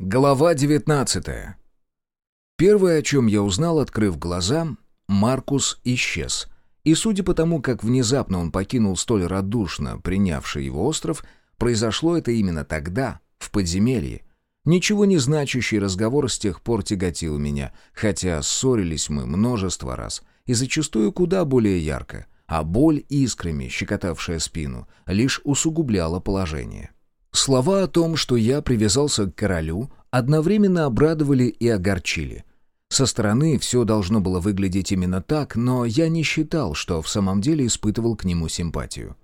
Глава 19 Первое, о чем я узнал, открыв глаза, Маркус исчез. И судя по тому, как внезапно он покинул столь радушно принявший его остров, произошло это именно тогда, в подземелье. Ничего не значащий разговор с тех пор тяготил меня, хотя ссорились мы множество раз, и зачастую куда более ярко, а боль искрами, щекотавшая спину, лишь усугубляла положение. Слова о том, что я привязался к королю, одновременно обрадовали и огорчили. Со стороны все должно было выглядеть именно так, но я не считал, что в самом деле испытывал к нему симпатию.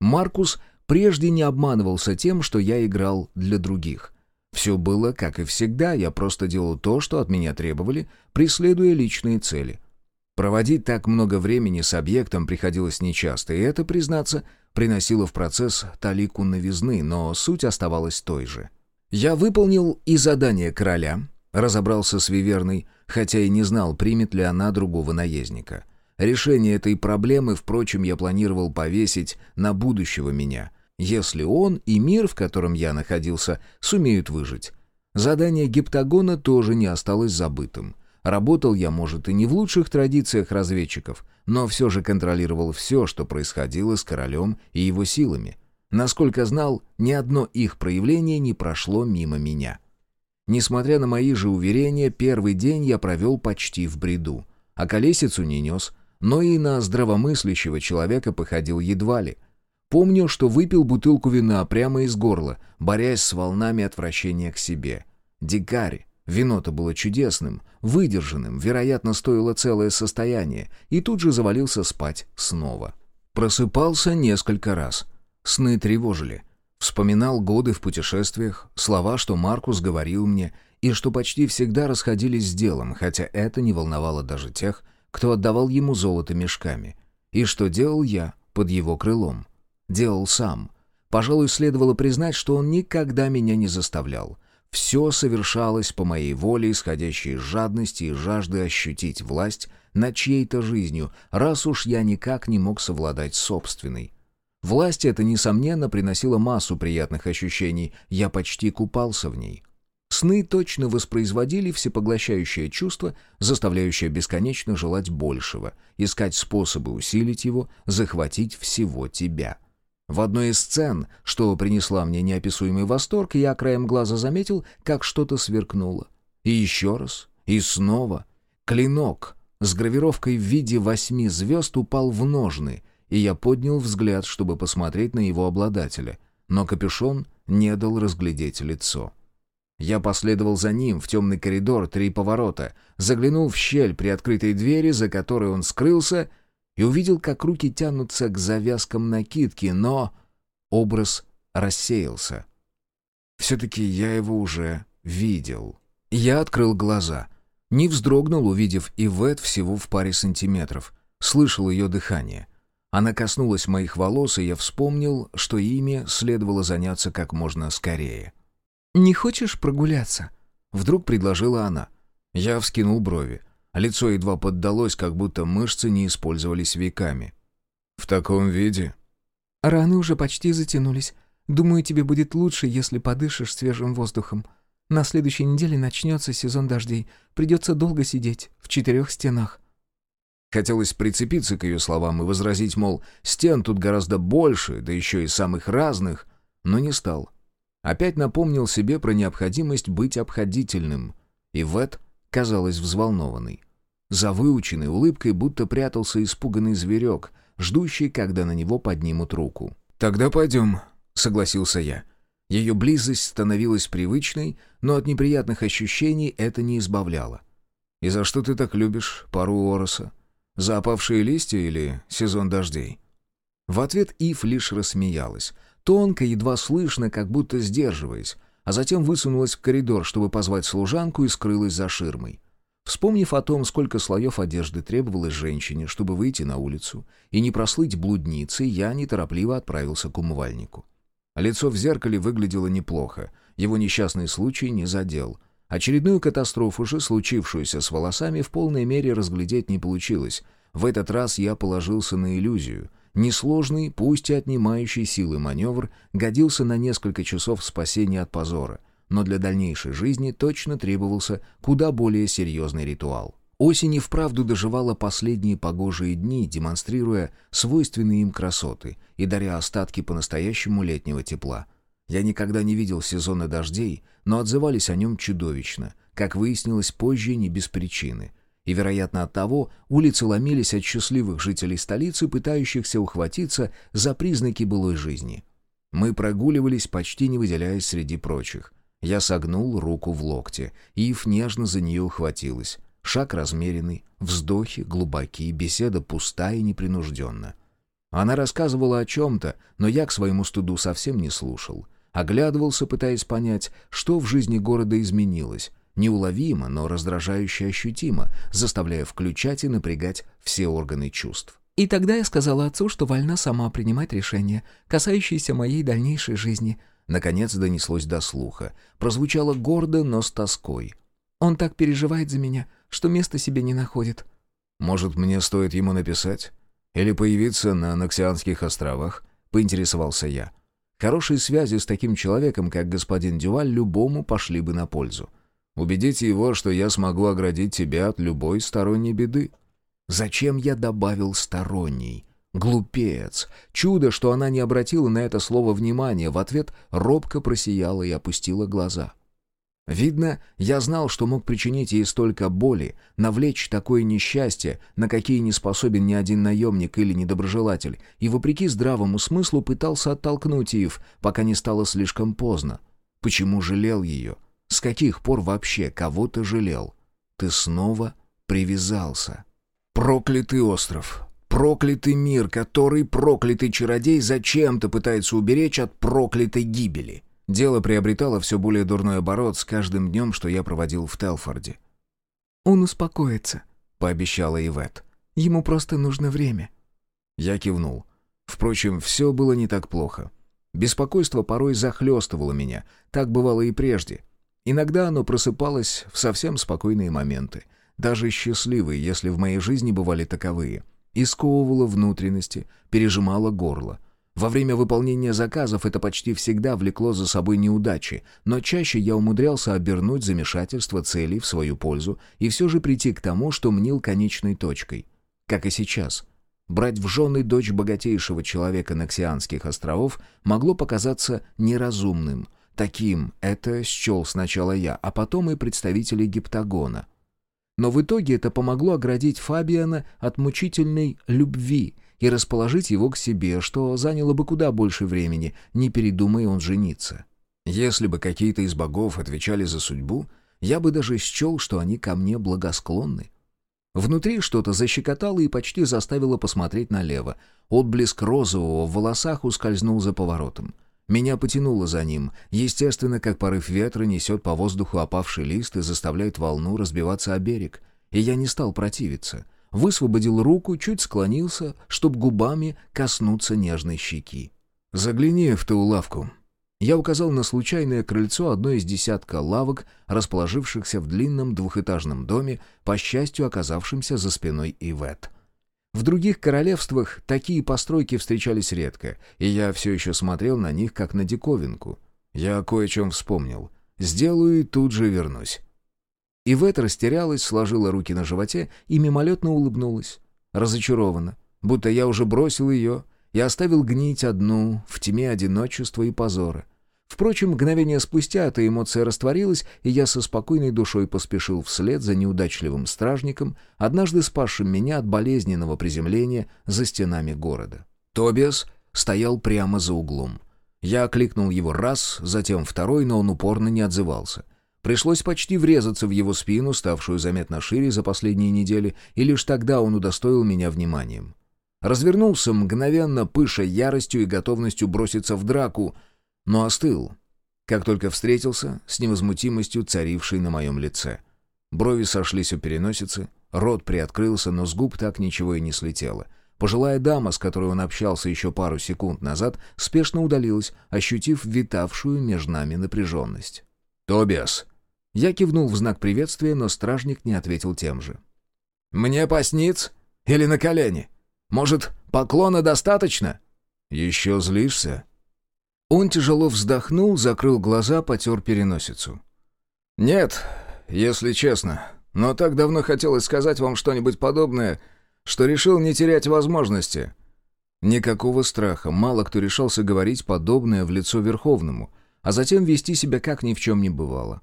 Маркус прежде не обманывался тем, что я играл для других. Все было, как и всегда, я просто делал то, что от меня требовали, преследуя личные цели. Проводить так много времени с объектом приходилось нечасто, и это, признаться, приносило в процесс талику новизны, но суть оставалась той же. Я выполнил и задание короля, разобрался с Виверной, хотя и не знал, примет ли она другого наездника. Решение этой проблемы, впрочем, я планировал повесить на будущего меня, если он и мир, в котором я находился, сумеют выжить. Задание гиптагона тоже не осталось забытым. Работал я, может, и не в лучших традициях разведчиков, но все же контролировал все, что происходило с королем и его силами. Насколько знал, ни одно их проявление не прошло мимо меня. Несмотря на мои же уверения, первый день я провел почти в бреду. А колесицу не нес, но и на здравомыслящего человека походил едва ли. Помню, что выпил бутылку вина прямо из горла, борясь с волнами отвращения к себе. Дикарь, Вино-то было чудесным, выдержанным, вероятно, стоило целое состояние, и тут же завалился спать снова. Просыпался несколько раз. Сны тревожили. Вспоминал годы в путешествиях, слова, что Маркус говорил мне, и что почти всегда расходились с делом, хотя это не волновало даже тех, кто отдавал ему золото мешками. И что делал я под его крылом? Делал сам. Пожалуй, следовало признать, что он никогда меня не заставлял — все совершалось по моей воле, исходящей из жадности и жажды ощутить власть над чьей-то жизнью, раз уж я никак не мог совладать собственной. Власть эта, несомненно, приносила массу приятных ощущений, я почти купался в ней. Сны точно воспроизводили всепоглощающее чувство, заставляющее бесконечно желать большего, искать способы усилить его, захватить всего тебя — в одной из сцен, что принесла мне неописуемый восторг, я краем глаза заметил, как что-то сверкнуло. И еще раз, и снова. Клинок с гравировкой в виде восьми звезд упал в ножны, и я поднял взгляд, чтобы посмотреть на его обладателя. Но капюшон не дал разглядеть лицо. Я последовал за ним в темный коридор, три поворота, заглянул в щель при открытой двери, за которой он скрылся, и увидел, как руки тянутся к завязкам накидки, но образ рассеялся. Все-таки я его уже видел. Я открыл глаза. Не вздрогнул, увидев Ивет всего в паре сантиметров. Слышал ее дыхание. Она коснулась моих волос, и я вспомнил, что ими следовало заняться как можно скорее. «Не хочешь прогуляться?» Вдруг предложила она. Я вскинул брови. Лицо едва поддалось, как будто мышцы не использовались веками. «В таком виде?» «Раны уже почти затянулись. Думаю, тебе будет лучше, если подышишь свежим воздухом. На следующей неделе начнется сезон дождей. Придется долго сидеть в четырех стенах». Хотелось прицепиться к ее словам и возразить, мол, стен тут гораздо больше, да еще и самых разных, но не стал. Опять напомнил себе про необходимость быть обходительным. И Вет казалась взволнованной. За выученной улыбкой будто прятался испуганный зверек, ждущий, когда на него поднимут руку. «Тогда пойдем», — согласился я. Ее близость становилась привычной, но от неприятных ощущений это не избавляло. «И за что ты так любишь пару Ороса? За опавшие листья или сезон дождей?» В ответ Ив лишь рассмеялась, тонко, едва слышно, как будто сдерживаясь, а затем высунулась в коридор, чтобы позвать служанку и скрылась за ширмой. Вспомнив о том, сколько слоев одежды требовалось женщине, чтобы выйти на улицу и не прослыть блудницей, я неторопливо отправился к умывальнику. Лицо в зеркале выглядело неплохо, его несчастный случай не задел. Очередную катастрофу же, случившуюся с волосами, в полной мере разглядеть не получилось. В этот раз я положился на иллюзию. Несложный, пусть и отнимающий силы маневр, годился на несколько часов спасения от позора — но для дальнейшей жизни точно требовался куда более серьезный ритуал. Осень и вправду доживала последние погожие дни, демонстрируя свойственные им красоты и даря остатки по-настоящему летнего тепла. Я никогда не видел сезона дождей, но отзывались о нем чудовищно, как выяснилось позже не без причины. И, вероятно, от того улицы ломились от счастливых жителей столицы, пытающихся ухватиться за признаки былой жизни. Мы прогуливались, почти не выделяясь среди прочих. Я согнул руку в локте, Ив нежно за нее ухватилась. Шаг размеренный, вздохи глубокие, беседа пустая и непринужденна. Она рассказывала о чем-то, но я к своему студу совсем не слушал. Оглядывался, пытаясь понять, что в жизни города изменилось. Неуловимо, но раздражающе ощутимо, заставляя включать и напрягать все органы чувств. И тогда я сказала отцу, что вольна сама принимать решения, касающиеся моей дальнейшей жизни. Наконец донеслось до слуха. Прозвучало гордо, но с тоской. Он так переживает за меня, что места себе не находит. «Может, мне стоит ему написать? Или появиться на Ноксианских островах?» — поинтересовался я. Хорошие связи с таким человеком, как господин Дюваль, любому пошли бы на пользу. Убедите его, что я смогу оградить тебя от любой сторонней беды. Зачем я добавил «сторонний»? Глупец! Чудо, что она не обратила на это слово внимания, в ответ робко просияла и опустила глаза. Видно, я знал, что мог причинить ей столько боли, навлечь такое несчастье, на какие не способен ни один наемник или недоброжелатель, и, вопреки здравому смыслу, пытался оттолкнуть Ив, пока не стало слишком поздно. Почему жалел ее? С каких пор вообще кого-то жалел? Ты снова привязался. Проклятый остров! Проклятый мир, который проклятый чародей зачем-то пытается уберечь от проклятой гибели. Дело приобретало все более дурной оборот с каждым днем, что я проводил в Телфорде. «Он успокоится», — пообещала Ивет. «Ему просто нужно время». Я кивнул. Впрочем, все было не так плохо. Беспокойство порой захлестывало меня. Так бывало и прежде. Иногда оно просыпалось в совсем спокойные моменты. Даже счастливые, если в моей жизни бывали таковые. И сковывало внутренности, пережимало горло — во время выполнения заказов это почти всегда влекло за собой неудачи, но чаще я умудрялся обернуть замешательство целей в свою пользу и все же прийти к тому, что мнил конечной точкой. Как и сейчас. Брать в жены дочь богатейшего человека Ноксианских островов могло показаться неразумным. Таким это счел сначала я, а потом и представители гиптагона. Но в итоге это помогло оградить Фабиана от мучительной любви — и расположить его к себе, что заняло бы куда больше времени, не передумая он жениться. Если бы какие-то из богов отвечали за судьбу, я бы даже счел, что они ко мне благосклонны. Внутри что-то защекотало и почти заставило посмотреть налево. Отблеск розового в волосах ускользнул за поворотом. Меня потянуло за ним, естественно, как порыв ветра несет по воздуху опавший лист и заставляет волну разбиваться о берег. И я не стал противиться — высвободил руку, чуть склонился, чтоб губами коснуться нежной щеки. «Загляни в ту лавку». Я указал на случайное крыльцо одной из десятка лавок, расположившихся в длинном двухэтажном доме, по счастью, оказавшемся за спиной Ивет. В других королевствах такие постройки встречались редко, и я все еще смотрел на них, как на диковинку. Я кое о чем вспомнил. Сделаю и тут же вернусь. Ивет растерялась, сложила руки на животе и мимолетно улыбнулась. Разочарованно, будто я уже бросил ее и оставил гнить одну в тьме одиночества и позора. Впрочем, мгновение спустя эта эмоция растворилась, и я со спокойной душой поспешил вслед за неудачливым стражником, однажды спасшим меня от болезненного приземления за стенами города. Тобиас стоял прямо за углом. Я окликнул его раз, затем второй, но он упорно не отзывался — Пришлось почти врезаться в его спину, ставшую заметно шире за последние недели, и лишь тогда он удостоил меня вниманием. Развернулся мгновенно, пыша яростью и готовностью броситься в драку, но остыл, как только встретился с невозмутимостью, царившей на моем лице. Брови сошлись у переносицы, рот приоткрылся, но с губ так ничего и не слетело. Пожилая дама, с которой он общался еще пару секунд назад, спешно удалилась, ощутив витавшую между нами напряженность. «Тобиас!» Я кивнул в знак приветствия, но стражник не ответил тем же. «Мне посниц? Или на колени? Может, поклона достаточно?» «Еще злишься?» Он тяжело вздохнул, закрыл глаза, потер переносицу. «Нет, если честно, но так давно хотелось сказать вам что-нибудь подобное, что решил не терять возможности». Никакого страха, мало кто решался говорить подобное в лицо Верховному, а затем вести себя как ни в чем не бывало.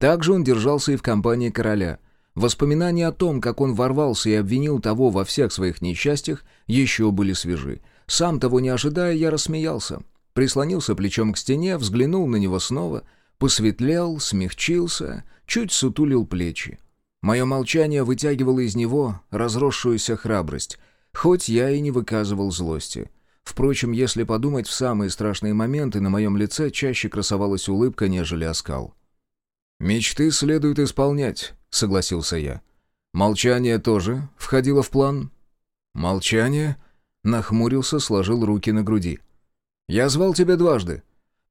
Так же он держался и в компании короля. Воспоминания о том, как он ворвался и обвинил того во всех своих несчастьях, еще были свежи. Сам того не ожидая, я рассмеялся. Прислонился плечом к стене, взглянул на него снова, посветлел, смягчился, чуть сутулил плечи. Мое молчание вытягивало из него разросшуюся храбрость, хоть я и не выказывал злости. Впрочем, если подумать, в самые страшные моменты на моем лице чаще красовалась улыбка, нежели оскал. «Мечты следует исполнять», — согласился я. «Молчание тоже входило в план?» «Молчание?» — нахмурился, сложил руки на груди. «Я звал тебя дважды.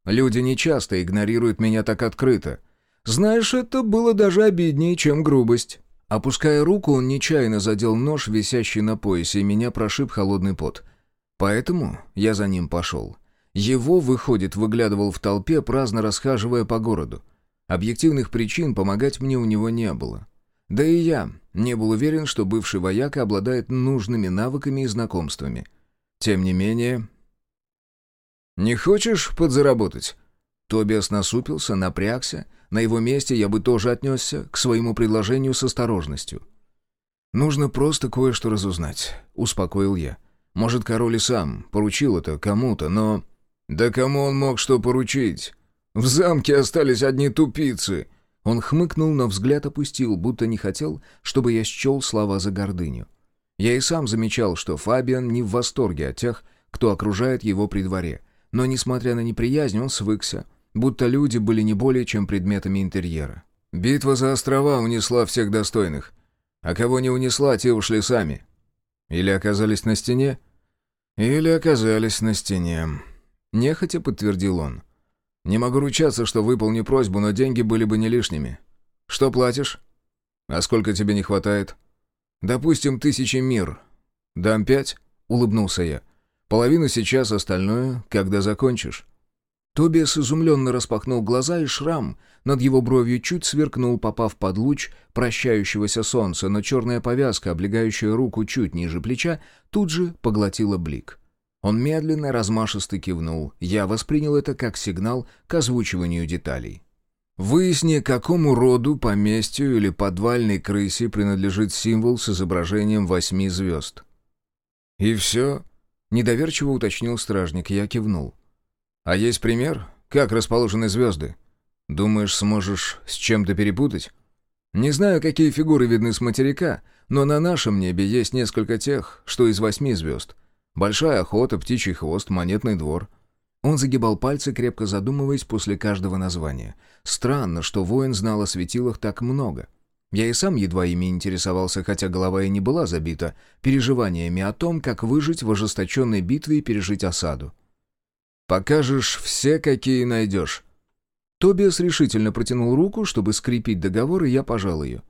Люди нечасто игнорируют меня так открыто. Знаешь, это было даже обиднее, чем грубость». Опуская руку, он нечаянно задел нож, висящий на поясе, и меня прошиб холодный пот. Поэтому я за ним пошел. Его, выходит, выглядывал в толпе, праздно расхаживая по городу. Объективных причин помогать мне у него не было. Да и я не был уверен, что бывший вояка обладает нужными навыками и знакомствами. Тем не менее... «Не хочешь подзаработать?» Тобиас насупился, напрягся. На его месте я бы тоже отнесся к своему предложению с осторожностью. «Нужно просто кое-что разузнать», — успокоил я. «Может, король и сам поручил это кому-то, но...» «Да кому он мог что поручить? В замке остались одни тупицы!» Он хмыкнул, но взгляд опустил, будто не хотел, чтобы я счел слова за гордыню. Я и сам замечал, что Фабиан не в восторге от тех, кто окружает его при дворе. Но, несмотря на неприязнь, он свыкся, будто люди были не более чем предметами интерьера. «Битва за острова унесла всех достойных. А кого не унесла, те ушли сами. Или оказались на стене? Или оказались на стене». Нехотя подтвердил он. Не могу ручаться, что выполню просьбу, но деньги были бы не лишними. Что платишь? А сколько тебе не хватает? Допустим, тысячи мир. Дам пять? Улыбнулся я. Половину сейчас, остальное, когда закончишь. Тобиас изумленно распахнул глаза, и шрам над его бровью чуть сверкнул, попав под луч прощающегося солнца, но черная повязка, облегающая руку чуть ниже плеча, тут же поглотила блик. Он медленно, размашисто кивнул. Я воспринял это как сигнал к озвучиванию деталей. Выясни, какому роду, поместью или подвальной крысе принадлежит символ с изображением восьми звезд. «И все?» — недоверчиво уточнил стражник, я кивнул. «А есть пример? Как расположены звезды? Думаешь, сможешь с чем-то перепутать?» «Не знаю, какие фигуры видны с материка, но на нашем небе есть несколько тех, что из восьми звезд. Большая охота, птичий хвост, монетный двор. Он загибал пальцы, крепко задумываясь после каждого названия. Странно, что воин знал о светилах так много. Я и сам едва ими интересовался, хотя голова и не была забита переживаниями о том, как выжить в ожесточенной битве и пережить осаду. «Покажешь все, какие найдешь». Тобиас решительно протянул руку, чтобы скрепить договор, и я пожал ее.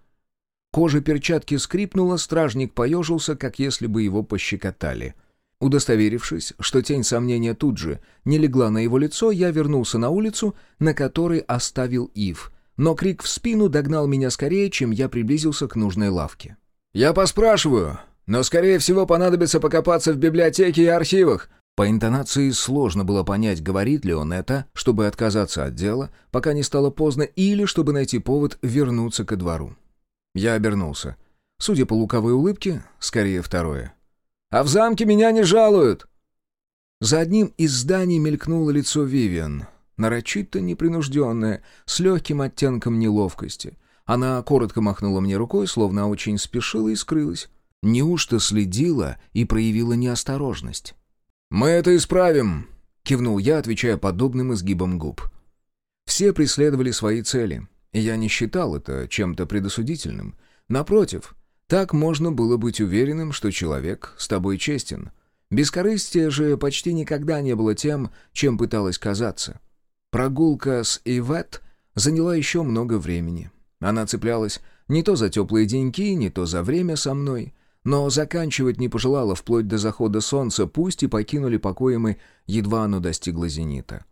Кожа перчатки скрипнула, стражник поежился, как если бы его пощекотали. Удостоверившись, что тень сомнения тут же не легла на его лицо, я вернулся на улицу, на которой оставил Ив, но крик в спину догнал меня скорее, чем я приблизился к нужной лавке. «Я поспрашиваю, но, скорее всего, понадобится покопаться в библиотеке и архивах». По интонации сложно было понять, говорит ли он это, чтобы отказаться от дела, пока не стало поздно, или чтобы найти повод вернуться ко двору. Я обернулся. Судя по луковой улыбке, скорее второе. А в замке меня не жалуют!» За одним из зданий мелькнуло лицо Вивиан, нарочито непринужденное, с легким оттенком неловкости. Она коротко махнула мне рукой, словно очень спешила и скрылась. Неужто следила и проявила неосторожность? «Мы это исправим!» — кивнул я, отвечая подобным изгибом губ. Все преследовали свои цели, и я не считал это чем-то предосудительным. Напротив, так можно было быть уверенным, что человек с тобой честен. Бескорыстие же почти никогда не было тем, чем пыталась казаться. Прогулка с Ивет заняла еще много времени. Она цеплялась не то за теплые деньки, не то за время со мной, но заканчивать не пожелала вплоть до захода солнца, пусть и покинули покои мы, едва оно достигло зенита.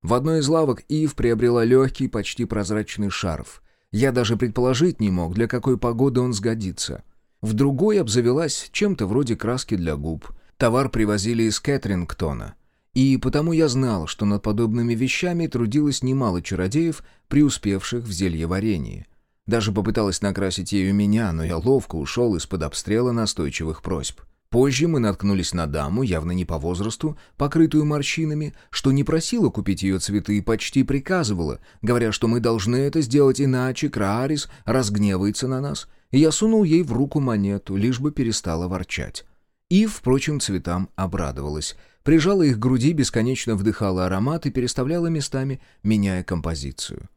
В одной из лавок Ив приобрела легкий, почти прозрачный шарф. Я даже предположить не мог, для какой погоды он сгодится. В другой обзавелась чем-то вроде краски для губ. Товар привозили из Кэтрингтона. И потому я знал, что над подобными вещами трудилось немало чародеев, преуспевших в зельеварении. Даже попыталась накрасить ею меня, но я ловко ушел из-под обстрела настойчивых просьб. Позже мы наткнулись на даму, явно не по возрасту, покрытую морщинами, что не просила купить ее цветы и почти приказывала, говоря, что мы должны это сделать иначе, Краарис разгневается на нас, и я сунул ей в руку монету, лишь бы перестала ворчать. И, впрочем, цветам обрадовалась. Прижала их к груди, бесконечно вдыхала аромат и переставляла местами, меняя композицию.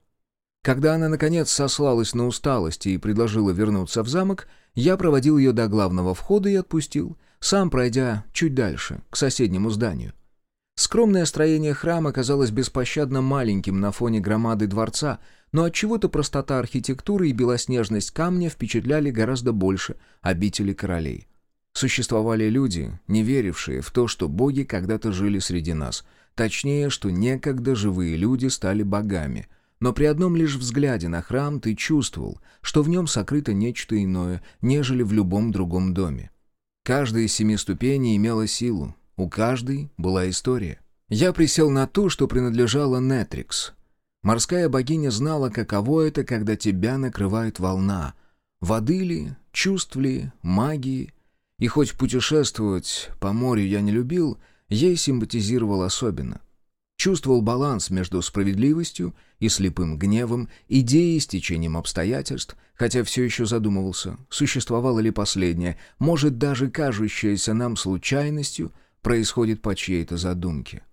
Когда она, наконец, сослалась на усталость и предложила вернуться в замок, я проводил ее до главного входа и отпустил, сам пройдя чуть дальше, к соседнему зданию. Скромное строение храма казалось беспощадно маленьким на фоне громады дворца, но отчего-то простота архитектуры и белоснежность камня впечатляли гораздо больше обители королей. Существовали люди, не верившие в то, что боги когда-то жили среди нас, точнее, что некогда живые люди стали богами. Но при одном лишь взгляде на храм ты чувствовал, что в нем сокрыто нечто иное, нежели в любом другом доме. Каждая из семи ступеней имела силу, у каждой была история. Я присел на ту, что принадлежала Нетрикс. Морская богиня знала, каково это, когда тебя накрывает волна. Воды ли, чувств ли, магии. И хоть путешествовать по морю я не любил, ей симпатизировал особенно. Чувствовал баланс между справедливостью и слепым гневом, идеей с течением обстоятельств, хотя все еще задумывался, существовало ли последнее, может, даже кажущееся нам случайностью происходит по чьей-то задумке.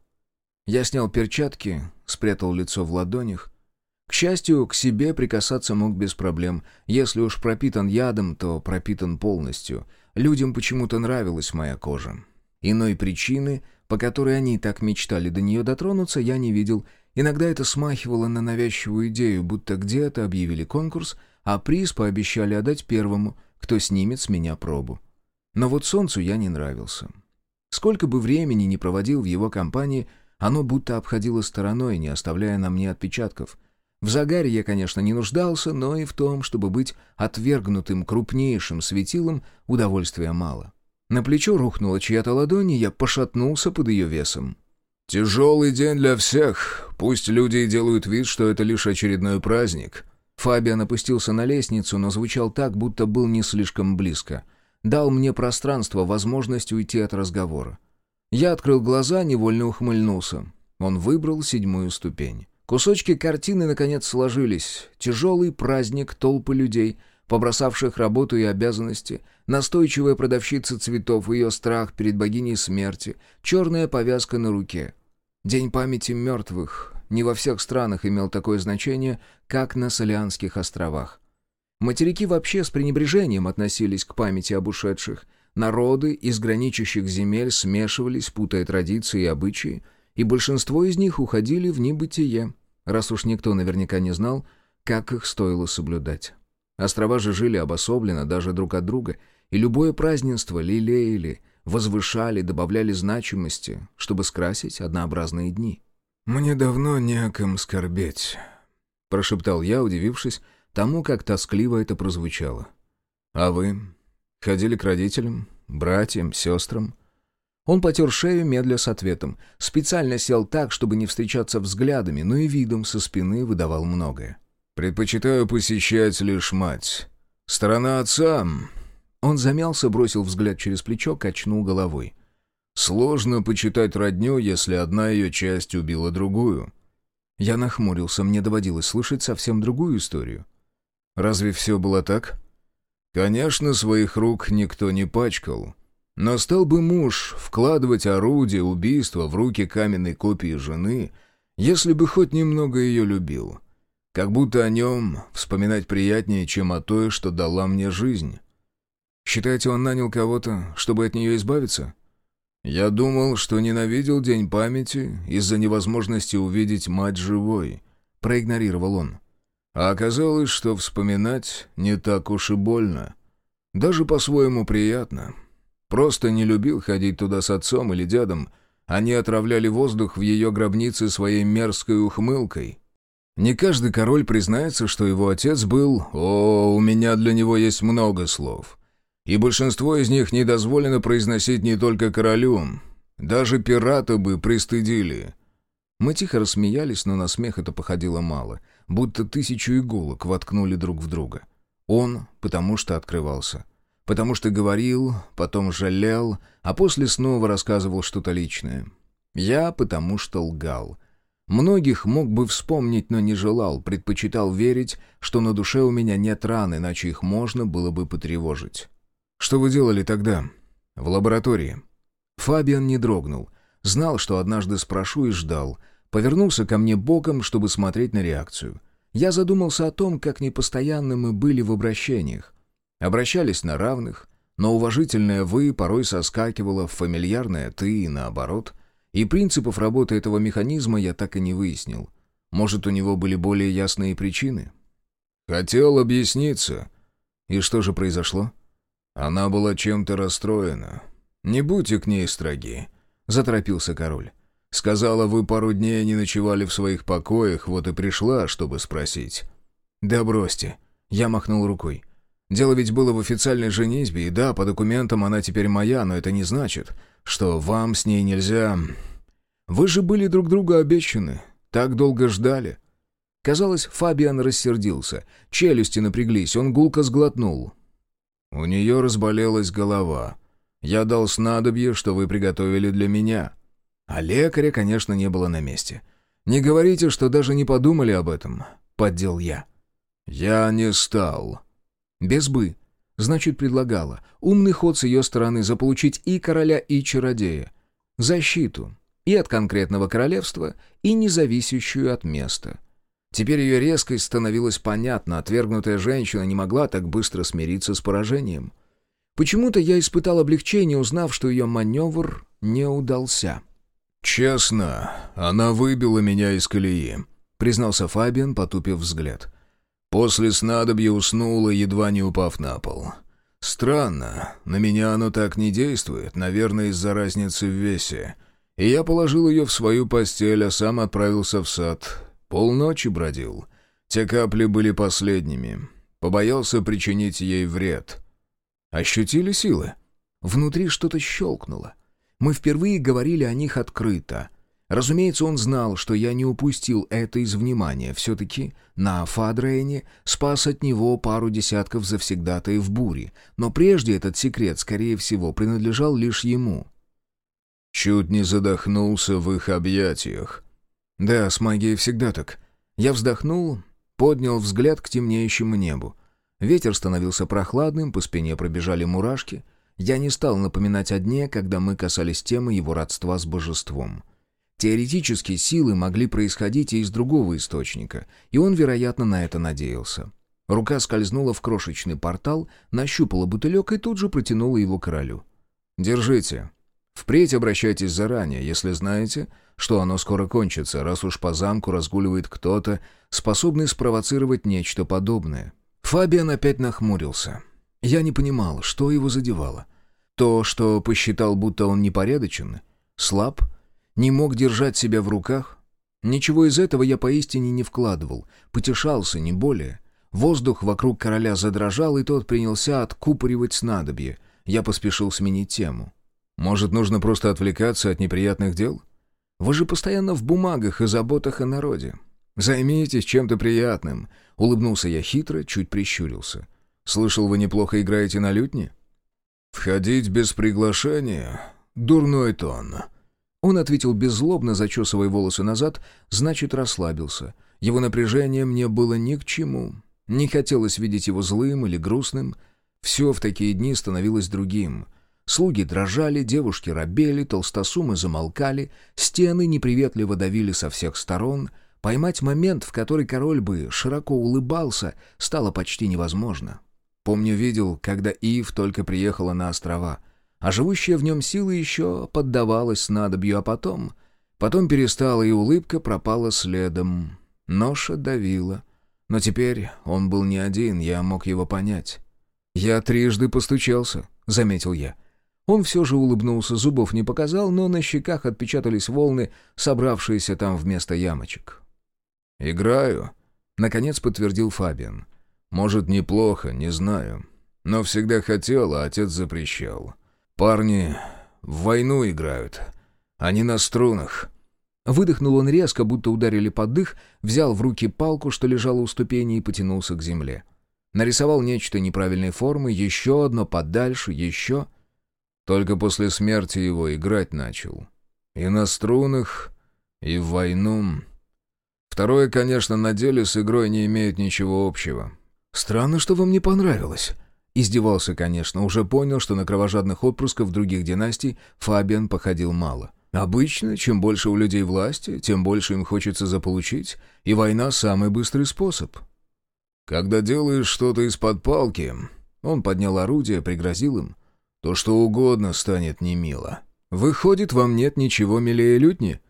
Я снял перчатки, спрятал лицо в ладонях. К счастью, к себе прикасаться мог без проблем. Если уж пропитан ядом, то пропитан полностью. Людям почему-то нравилась моя кожа. Иной причины по которой они так мечтали до нее дотронуться, я не видел. Иногда это смахивало на навязчивую идею, будто где-то объявили конкурс, а приз пообещали отдать первому, кто снимет с меня пробу. Но вот солнцу я не нравился. Сколько бы времени ни проводил в его компании, оно будто обходило стороной, не оставляя на мне отпечатков. В загаре я, конечно, не нуждался, но и в том, чтобы быть отвергнутым крупнейшим светилом, удовольствия мало. На плечо рухнула чья-то ладонь, и я пошатнулся под ее весом. «Тяжелый день для всех. Пусть люди и делают вид, что это лишь очередной праздник». Фабиан опустился на лестницу, но звучал так, будто был не слишком близко. Дал мне пространство, возможность уйти от разговора. Я открыл глаза, невольно ухмыльнулся. Он выбрал седьмую ступень. Кусочки картины, наконец, сложились. Тяжелый праздник толпы людей — побросавших работу и обязанности, настойчивая продавщица цветов, ее страх перед богиней смерти, черная повязка на руке. День памяти мертвых не во всех странах имел такое значение, как на Солианских островах. Материки вообще с пренебрежением относились к памяти об ушедших. Народы из граничащих земель смешивались, путая традиции и обычаи, и большинство из них уходили в небытие, раз уж никто наверняка не знал, как их стоило соблюдать. Острова же жили обособленно даже друг от друга, и любое празднество лелеяли, возвышали, добавляли значимости, чтобы скрасить однообразные дни. «Мне давно не о ком скорбеть», — прошептал я, удивившись тому, как тоскливо это прозвучало. «А вы? Ходили к родителям, братьям, сестрам?» Он потер шею, медля с ответом. Специально сел так, чтобы не встречаться взглядами, но и видом со спины выдавал многое. Предпочитаю посещать лишь мать. Сторона отца...» Он замялся, бросил взгляд через плечо, качнул головой. «Сложно почитать родню, если одна ее часть убила другую». Я нахмурился, мне доводилось слышать совсем другую историю. «Разве все было так?» «Конечно, своих рук никто не пачкал. Но стал бы муж вкладывать орудие убийства в руки каменной копии жены, если бы хоть немного ее любил». Как будто о нем вспоминать приятнее, чем о той, что дала мне жизнь. Считаете, он нанял кого-то, чтобы от нее избавиться? Я думал, что ненавидел День памяти из-за невозможности увидеть мать живой. Проигнорировал он. А оказалось, что вспоминать не так уж и больно. Даже по-своему приятно. Просто не любил ходить туда с отцом или дедом, Они отравляли воздух в ее гробнице своей мерзкой ухмылкой. Не каждый король признается, что его отец был «О, у меня для него есть много слов». И большинство из них не дозволено произносить не только королю. Даже пирата бы пристыдили. Мы тихо рассмеялись, но на смех это походило мало, будто тысячу иголок воткнули друг в друга. Он, потому что открывался. Потому что говорил, потом жалел, а после снова рассказывал что-то личное. Я, потому что лгал. Многих мог бы вспомнить, но не желал, предпочитал верить, что на душе у меня нет ран, иначе их можно было бы потревожить. «Что вы делали тогда?» «В лаборатории». Фабиан не дрогнул. Знал, что однажды спрошу и ждал — Повернулся ко мне боком, чтобы смотреть на реакцию. Я задумался о том, как непостоянны мы были в обращениях. Обращались на равных, но уважительное «вы» порой соскакивало в фамильярное «ты» и наоборот. И принципов работы этого механизма я так и не выяснил. Может, у него были более ясные причины? Хотел объясниться. И что же произошло? Она была чем-то расстроена. «Не будьте к ней строги», — заторопился король. Сказала, вы пару дней не ночевали в своих покоях, вот и пришла, чтобы спросить». «Да бросьте». Я махнул рукой. «Дело ведь было в официальной женитьбе, и да, по документам она теперь моя, но это не значит, что вам с ней нельзя... Вы же были друг другу обещаны, так долго ждали». Казалось, Фабиан рассердился. Челюсти напряглись, он гулко сглотнул. «У нее разболелась голова. Я дал снадобье, что вы приготовили для меня». А лекаря, конечно, не было на месте. «Не говорите, что даже не подумали об этом», — поддел я. «Я не стал». Без «бы». Значит, предлагала. Умный ход с ее стороны заполучить и короля, и чародея. Защиту. И от конкретного королевства, и независящую от места. Теперь ее резкость становилась понятна, отвергнутая женщина не могла так быстро смириться с поражением. Почему-то я испытал облегчение, узнав, что ее маневр не удался. «Честно, она выбила меня из колеи», — признался Фабиан, потупив взгляд. «После снадобья уснула, едва не упав на пол. Странно, на меня оно так не действует, наверное, из-за разницы в весе. И я положил ее в свою постель, а сам отправился в сад. Полночи бродил. Те капли были последними. Побоялся причинить ей вред». «Ощутили силы?» Внутри что-то щелкнуло. Мы впервые говорили о них открыто. Разумеется, он знал, что я не упустил это из внимания. Все-таки на Фадрейне спас от него пару десятков завсегдатаев бури. Но прежде этот секрет, скорее всего, принадлежал лишь ему. Чуть не задохнулся в их объятиях. Да, с магией всегда так. Я вздохнул, поднял взгляд к темнеющему небу. Ветер становился прохладным, по спине пробежали мурашки. Я не стал напоминать о дне, когда мы касались темы его родства с божеством. Теоретически силы могли происходить и из другого источника, и он, вероятно, на это надеялся. Рука скользнула в крошечный портал, нащупала бутылек и тут же протянула его королю. «Держите. Впредь обращайтесь заранее, если знаете, что оно скоро кончится, раз уж по замку разгуливает кто-то, способный спровоцировать нечто подобное». Фабиан опять нахмурился. Я не понимал, что его задевало. То, что посчитал, будто он непорядочен, слаб, не мог держать себя в руках. Ничего из этого я поистине не вкладывал, потешался, не более. Воздух вокруг короля задрожал, и тот принялся откупоривать снадобье. Я поспешил сменить тему. «Может, нужно просто отвлекаться от неприятных дел? Вы же постоянно в бумагах и заботах о народе. Займитесь чем-то приятным», — улыбнулся я хитро, чуть прищурился. Слышал, вы неплохо играете на лютне?» «Входить без приглашения? Дурной тон». Он ответил беззлобно, зачесывая волосы назад, значит, расслабился. Его напряжение мне было ни к чему. Не хотелось видеть его злым или грустным. Все в такие дни становилось другим. Слуги дрожали, девушки робели, толстосумы замолкали, стены неприветливо давили со всех сторон. Поймать момент, в который король бы широко улыбался, стало почти невозможно. Помню, видел, когда Ив только приехала на острова, а живущая в нем сила еще поддавалась снадобью, а потом... Потом перестала, и улыбка пропала следом. Ноша давила. Но теперь он был не один, я мог его понять. «Я трижды постучался», — заметил я. Он все же улыбнулся, зубов не показал, но на щеках отпечатались волны, собравшиеся там вместо ямочек. «Играю», — наконец подтвердил Фабиан. «Может, неплохо, не знаю. Но всегда хотел, а отец запрещал. Парни в войну играют, они на струнах». Выдохнул он резко, будто ударили под дых, взял в руки палку, что лежала у ступени, и потянулся к земле. Нарисовал нечто неправильной формы, еще одно подальше, еще. Только после смерти его играть начал. И на струнах, и в войну. Второе, конечно, на деле с игрой не имеет ничего общего. «Странно, что вам не понравилось». Издевался, конечно, уже понял, что на кровожадных отпрысков других династий Фабиан походил мало. Обычно, чем больше у людей власти, тем больше им хочется заполучить, и война — самый быстрый способ. «Когда делаешь что-то из-под палки...» Он поднял орудие, пригрозил им. «То что угодно станет немило». «Выходит, вам нет ничего милее лютни?»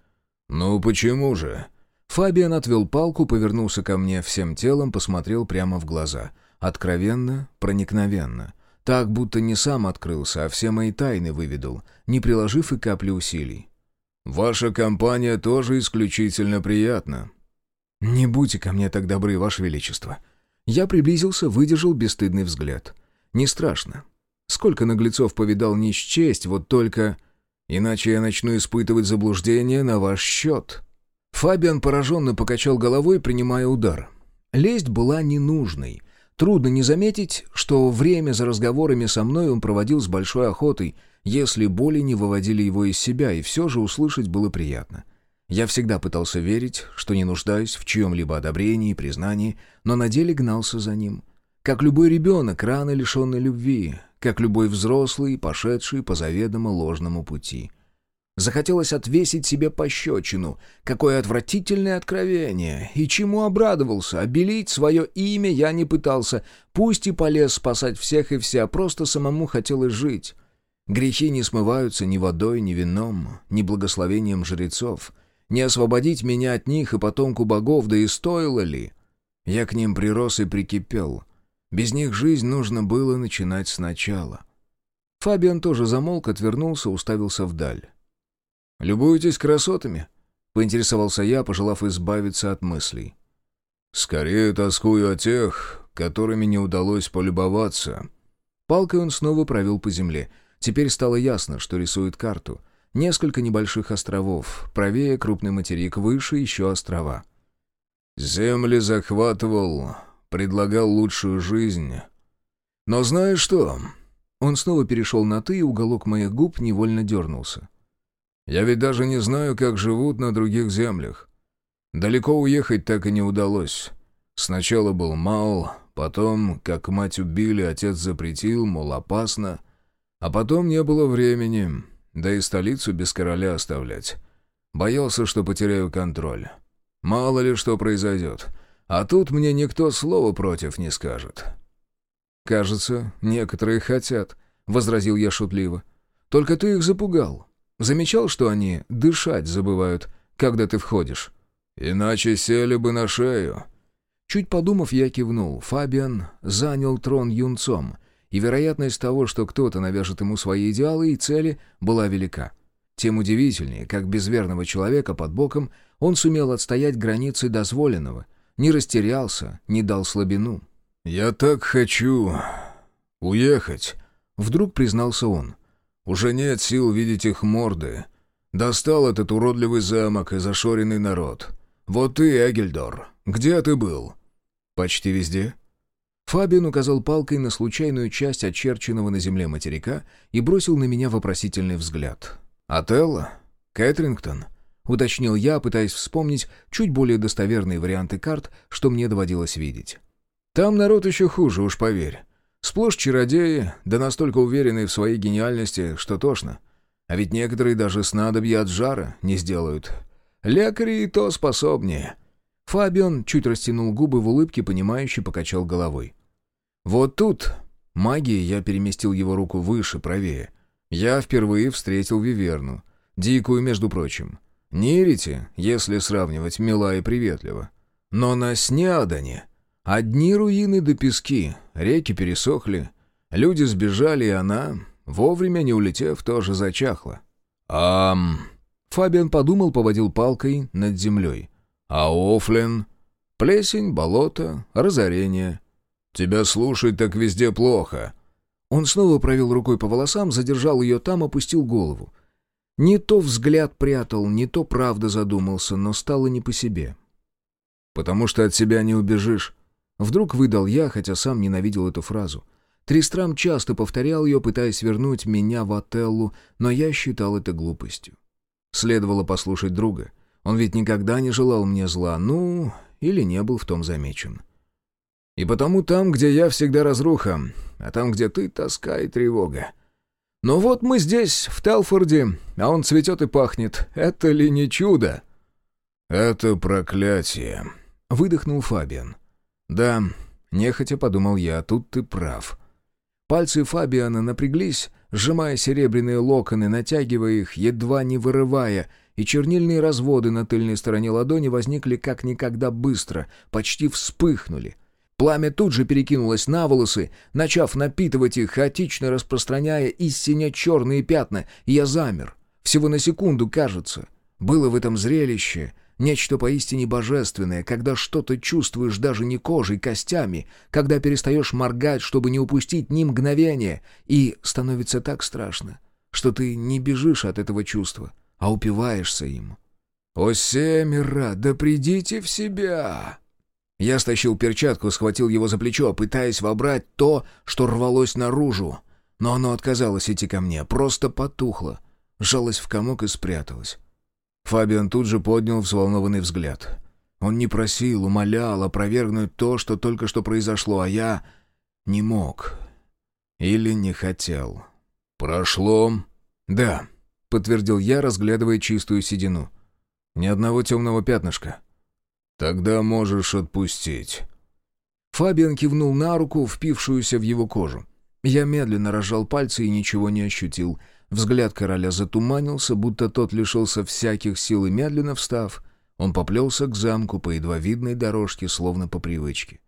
«Ну почему же?» Фабиан отвел палку, повернулся ко мне всем телом, посмотрел прямо в глаза. Откровенно, проникновенно. Так, будто не сам открылся, а все мои тайны выведал, не приложив и капли усилий. «Ваша компания тоже исключительно приятна». «Не будьте ко мне так добры, Ваше Величество». Я приблизился, выдержал бесстыдный взгляд. «Не страшно. Сколько наглецов повидал не счесть, вот только... Иначе я начну испытывать заблуждение на ваш счет». Фабиан пораженно покачал головой, принимая удар. Лесть была ненужной. Трудно не заметить, что время за разговорами со мной он проводил с большой охотой, если боли не выводили его из себя, и все же услышать было приятно. Я всегда пытался верить, что не нуждаюсь в чьем-либо одобрении и признании, но на деле гнался за ним. Как любой ребенок, рано лишенный любви, как любой взрослый, пошедший по заведомо ложному пути — Захотелось отвесить себе пощечину. Какое отвратительное откровение! И чему обрадовался? Обелить свое имя я не пытался. Пусть и полез спасать всех и вся, просто самому хотелось жить. Грехи не смываются ни водой, ни вином, ни благословением жрецов. Не освободить меня от них и потомку богов, да и стоило ли? Я к ним прирос и прикипел. Без них жизнь нужно было начинать сначала. Фабиан тоже замолк, отвернулся, уставился вдаль. «Любуетесь красотами?» — поинтересовался я, пожелав избавиться от мыслей. «Скорее тоскую о тех, которыми не удалось полюбоваться». Палкой он снова провел по земле. Теперь стало ясно, что рисует карту. Несколько небольших островов, правее крупный материк, выше еще острова. «Земли захватывал, предлагал лучшую жизнь. Но знаешь что?» Он снова перешел на «ты», и уголок моих губ невольно дернулся. Я ведь даже не знаю, как живут на других землях. Далеко уехать так и не удалось. Сначала был мал, потом, как мать убили, отец запретил, мол, опасно. А потом не было времени, да и столицу без короля оставлять. Боялся, что потеряю контроль. Мало ли что произойдет. А тут мне никто слова против не скажет. «Кажется, некоторые хотят», — возразил я шутливо. «Только ты их запугал. Замечал, что они дышать забывают, когда ты входишь?» «Иначе сели бы на шею». Чуть подумав, я кивнул. Фабиан занял трон юнцом, и вероятность того, что кто-то навяжет ему свои идеалы и цели, была велика. Тем удивительнее, как без верного человека под боком он сумел отстоять границы дозволенного, не растерялся, не дал слабину. «Я так хочу уехать», — вдруг признался он. Уже нет сил видеть их морды. Достал этот уродливый замок и зашоренный народ. Вот ты, Эгельдор, где ты был?» «Почти везде». Фабиан указал палкой на случайную часть очерченного на земле материка и бросил на меня вопросительный взгляд. «Отелло? Кэтрингтон?» — уточнил я, пытаясь вспомнить чуть более достоверные варианты карт, что мне доводилось видеть. «Там народ еще хуже, уж поверь. Сплошь чародеи, да настолько уверенные в своей гениальности, что тошно. А ведь некоторые даже снадобья от жара не сделают. Лекари и то способнее. Фабион чуть растянул губы в улыбке, понимающе покачал головой. «Вот тут...» Магией я переместил его руку выше, правее. Я впервые встретил Виверну. Дикую, между прочим. Не верите, если сравнивать мила и приветливо. Но на Снеадане Одни руины до да пески, реки пересохли, люди сбежали, и она вовремя не улетев, тоже зачахла. «Ам...» Фабиан подумал, поводил палкой над землей. «А Офлин?» «Плесень, болото, разорение. Тебя слушать так везде плохо». Он снова провел рукой по волосам, задержал ее там, опустил голову. Не то взгляд прятал, не то правда задумался, но стало не по себе. «Потому что от себя не убежишь». Вдруг выдал я, хотя сам ненавидел эту фразу. Тристрам часто повторял ее, пытаясь вернуть меня в Отеллу, но я считал это глупостью. Следовало послушать друга. Он ведь никогда не желал мне зла, ну, или не был в том замечен. И потому там, где я, всегда разруха, а там, где ты, тоска и тревога. Но вот мы здесь, в Телфорде, а он цветет и пахнет. Это ли не чудо?» «Это проклятие», — выдохнул Фабиан. «Да, нехотя подумал я, тут ты прав». Пальцы Фабиана напряглись, сжимая серебряные локоны, натягивая их, едва не вырывая, и чернильные разводы на тыльной стороне ладони возникли как никогда быстро, почти вспыхнули. Пламя тут же перекинулось на волосы, начав напитывать их, хаотично распространяя истинно черные пятна, и я замер. Всего на секунду, кажется. Было в этом зрелище Нечто поистине божественное, когда что-то чувствуешь даже не кожей, костями, когда перестаешь моргать, чтобы не упустить ни мгновения, и становится так страшно, что ты не бежишь от этого чувства, а упиваешься им. «О, Семера, да придите в себя!» Я стащил перчатку, схватил его за плечо, пытаясь вобрать то, что рвалось наружу. Но оно отказалось идти ко мне, просто потухло, сжалось в комок и спряталось. Фабиан тут же поднял взволнованный взгляд. Он не просил, умолял опровергнуть то, что только что произошло, а я не мог. Или не хотел. «Прошло?» «Да», — подтвердил я, разглядывая чистую седину. «Ни одного темного пятнышка». «Тогда можешь отпустить». Фабиан кивнул на руку, впившуюся в его кожу. Я медленно разжал пальцы и ничего не ощутил — Взгляд короля затуманился, будто тот лишился всяких сил и медленно встав, он поплелся к замку по едва видной дорожке, словно по привычке.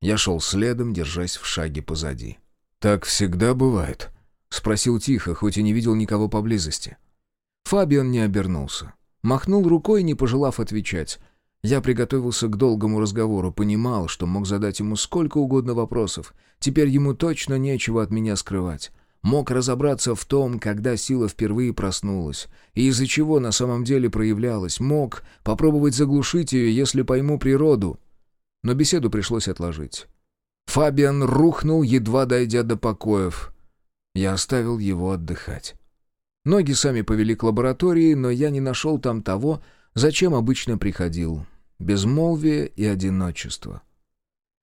Я шел следом, держась в шаге позади. «Так всегда бывает?» — спросил тихо, хоть и не видел никого поблизости. Фабиан не обернулся. Махнул рукой, не пожелав отвечать. Я приготовился к долгому разговору, понимал, что мог задать ему сколько угодно вопросов. Теперь ему точно нечего от меня скрывать. Мог разобраться в том, когда сила впервые проснулась, и из-за чего на самом деле проявлялась. Мог попробовать заглушить ее, если пойму природу. Но беседу пришлось отложить. Фабиан рухнул, едва дойдя до покоев. Я оставил его отдыхать. Ноги сами повели к лаборатории, но я не нашел там того, зачем обычно приходил. Безмолвие и одиночество.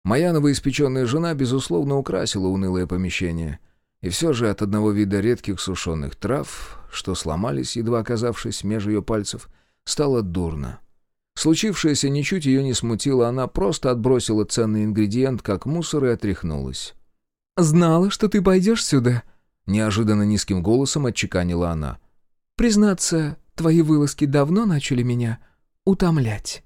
Моя новоиспеченная жена, безусловно, украсила унылое помещение — и все же от одного вида редких сушеных трав, что сломались, едва оказавшись меж ее пальцев, стало дурно. Случившееся ничуть ее не смутило, она просто отбросила ценный ингредиент, как мусор, и отряхнулась. «Знала, что ты пойдешь сюда?» Неожиданно низким голосом отчеканила она. «Признаться, твои вылазки давно начали меня утомлять».